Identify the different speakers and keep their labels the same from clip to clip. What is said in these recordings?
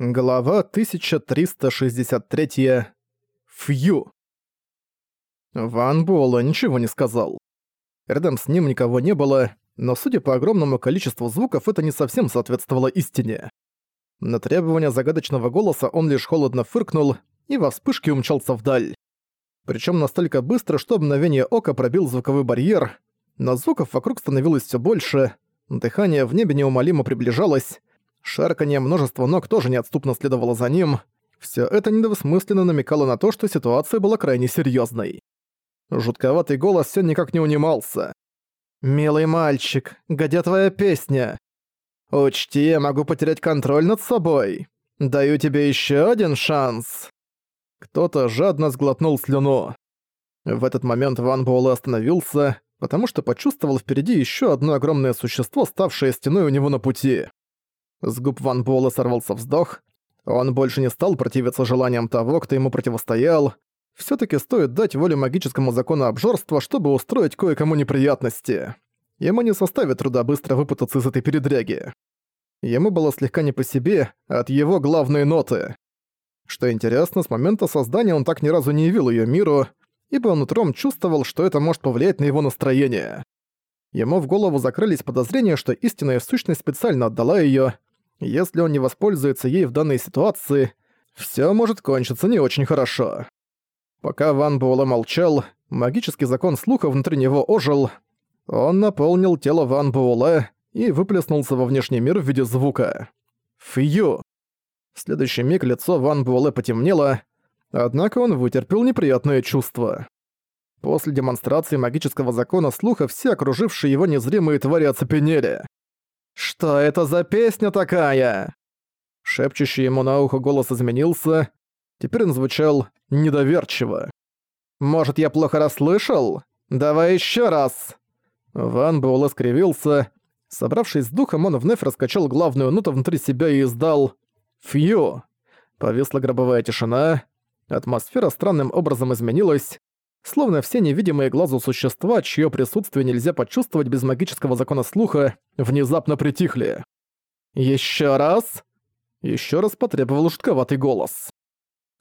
Speaker 1: Глава 1363. Фью. Ван Буэлла ничего не сказал. Рядом с ним никого не было, но судя по огромному количеству звуков, это не совсем соответствовало истине. На требование загадочного голоса он лишь холодно фыркнул и во вспышке умчался вдаль. Причем настолько быстро, что мгновение ока пробил звуковой барьер, но звуков вокруг становилось все больше, дыхание в небе неумолимо приближалось, Шарканье множества ног тоже неотступно следовало за ним. Всё это недвусмысленно намекало на то, что ситуация была крайне серьёзной. Жутковатый голос всё никак не унимался. «Милый мальчик, где твоя песня? Учти, я могу потерять контроль над собой. Даю тебе ещё один шанс». Кто-то жадно сглотнул слюну. В этот момент Ван Буэлэ остановился, потому что почувствовал впереди ещё одно огромное существо, ставшее стеной у него на пути. С губ Ван Буэлла сорвался вздох. Он больше не стал противиться желаниям того, кто ему противостоял. все таки стоит дать волю магическому закону обжорства, чтобы устроить кое-кому неприятности. Ему не составит труда быстро выпутаться из этой передряги. Ему было слегка не по себе от его главной ноты. Что интересно, с момента создания он так ни разу не явил ее миру, ибо он утром чувствовал, что это может повлиять на его настроение. Ему в голову закрылись подозрения, что истинная сущность специально отдала ее, если он не воспользуется ей в данной ситуации, все может кончиться не очень хорошо. Пока Ван Буэлэ молчал, магический закон слуха внутри него ожил. Он наполнил тело Ван Буэлэ и выплеснулся во внешний мир в виде звука. Фью! В следующий миг лицо Ван Буэлэ потемнело, однако он вытерпел неприятное чувство. После демонстрации магического закона слуха все окружившие его незримые твари оцепенели. «Что это за песня такая?» Шепчущий ему на ухо голос изменился. Теперь он звучал недоверчиво. «Может, я плохо расслышал? Давай еще раз!» Ван Буэлэ скривился. Собравшись с духом, он вновь раскачал главную ноту внутри себя и издал «Фью». Повисла гробовая тишина. Атмосфера странным образом изменилась словно все невидимые глазу существа, чье присутствие нельзя почувствовать без магического закона слуха, внезапно притихли. Еще раз!» Еще раз потребовал жутковатый голос.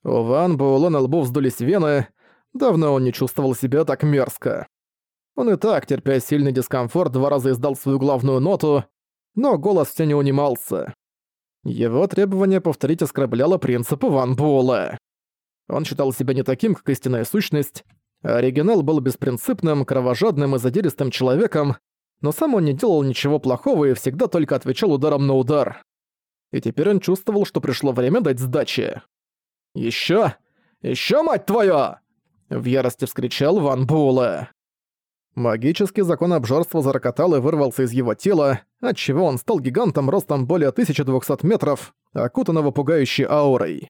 Speaker 1: У Ван Буэлэ на лбу вздулись вены, давно он не чувствовал себя так мерзко. Он и так, терпя сильный дискомфорт, два раза издал свою главную ноту, но голос все не унимался. Его требование повторить оскорбляло принципы Ван Буэлэ. Он считал себя не таким, как истинная сущность, Оригинал был беспринципным, кровожадным и задиристым человеком, но сам он не делал ничего плохого и всегда только отвечал ударом на удар. И теперь он чувствовал, что пришло время дать сдачи. «Ещё! Ещё, мать твою!» В ярости вскричал Ван Буэлэ. Магический закон обжорства зарокотал и вырвался из его тела, отчего он стал гигантом ростом более 1200 метров, окутанного пугающей аурой.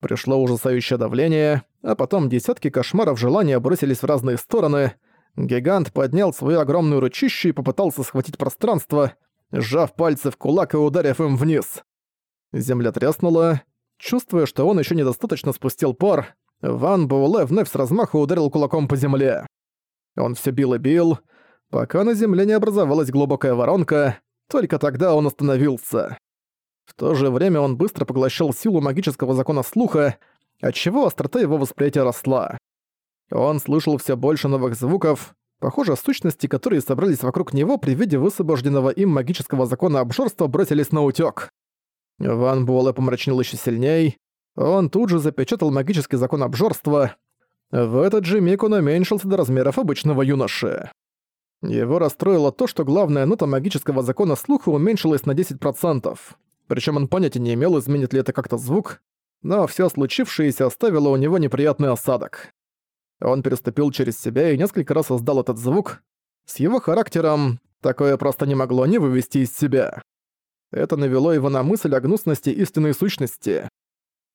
Speaker 1: Пришло ужасающее давление, а потом десятки кошмаров желания бросились в разные стороны. Гигант поднял свою огромную ручищу и попытался схватить пространство, сжав пальцы в кулак и ударив им вниз. Земля треснула. Чувствуя, что он еще недостаточно спустил пар, Ван Буэлэ вновь с размаху ударил кулаком по земле. Он все бил и бил, пока на земле не образовалась глубокая воронка, только тогда он остановился. В то же время он быстро поглощал силу магического закона слуха, отчего острота его восприятия росла. Он слышал все больше новых звуков, похоже, сущности, которые собрались вокруг него при виде высвобожденного им магического закона обжорства бросились на утёк. Ван Буэлэ помрачнел еще сильней. Он тут же запечатал магический закон обжорства. В этот же миг он уменьшился до размеров обычного юноши. Его расстроило то, что главная нота магического закона слуха уменьшилась на 10%. Причем он понятия не имел, изменит ли это как-то звук, но все случившееся оставило у него неприятный осадок. Он переступил через себя и несколько раз издал этот звук. С его характером такое просто не могло не вывести из себя. Это навело его на мысль о гнусности истинной сущности.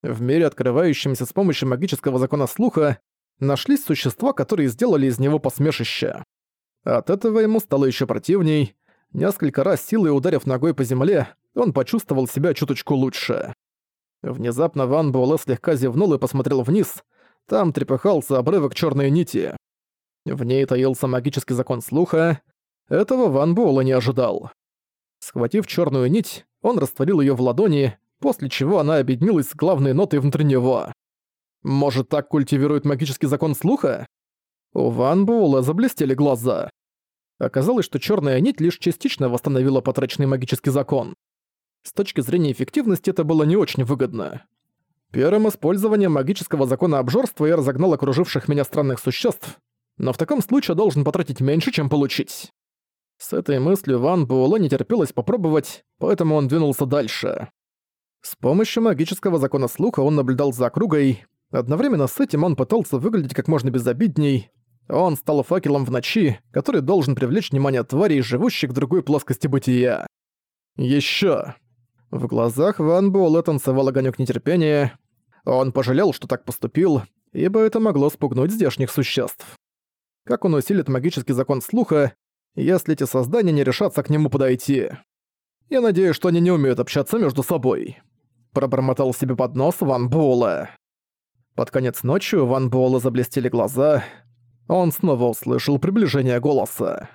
Speaker 1: В мире, открывающемся с помощью магического закона слуха, нашлись существа, которые сделали из него посмешище. От этого ему стало еще противней. Несколько раз силой ударив ногой по земле, он почувствовал себя чуточку лучше. Внезапно Ван Буэлэ слегка зевнул и посмотрел вниз. Там трепыхался обрывок черной нити. В ней таился магический закон слуха. Этого Ван Буэлэ не ожидал. Схватив черную нить, он растворил ее в ладони после чего она объединилась с главной нотой внутри него. Может, так культивирует магический закон слуха? У Ван Буэлла заблестели глаза. Оказалось, что черная нить лишь частично восстановила потраченный магический закон. С точки зрения эффективности это было не очень выгодно. Первым использованием магического закона обжорства я разогнал окруживших меня странных существ, но в таком случае должен потратить меньше, чем получить. С этой мыслью Ван Буэлэ не терпелось попробовать, поэтому он двинулся дальше. С помощью магического закона слуха он наблюдал за округой. Одновременно с этим он пытался выглядеть как можно безобидней. Он стал факелом в ночи, который должен привлечь внимание тварей, живущих в другой плоскости бытия. Ещё. В глазах Ван Буэлэ танцевал огонёк нетерпения. Он пожалел, что так поступил, ибо это могло спугнуть здешних существ. Как он усилит магический закон слуха, если эти создания не решатся к нему подойти. Я надеюсь, что они не умеют общаться между собой. Пробормотал себе под нос Ван Буэлэ. Под конец ночи у Ван Буэлэ заблестели глаза. Он снова услышал приближение голоса.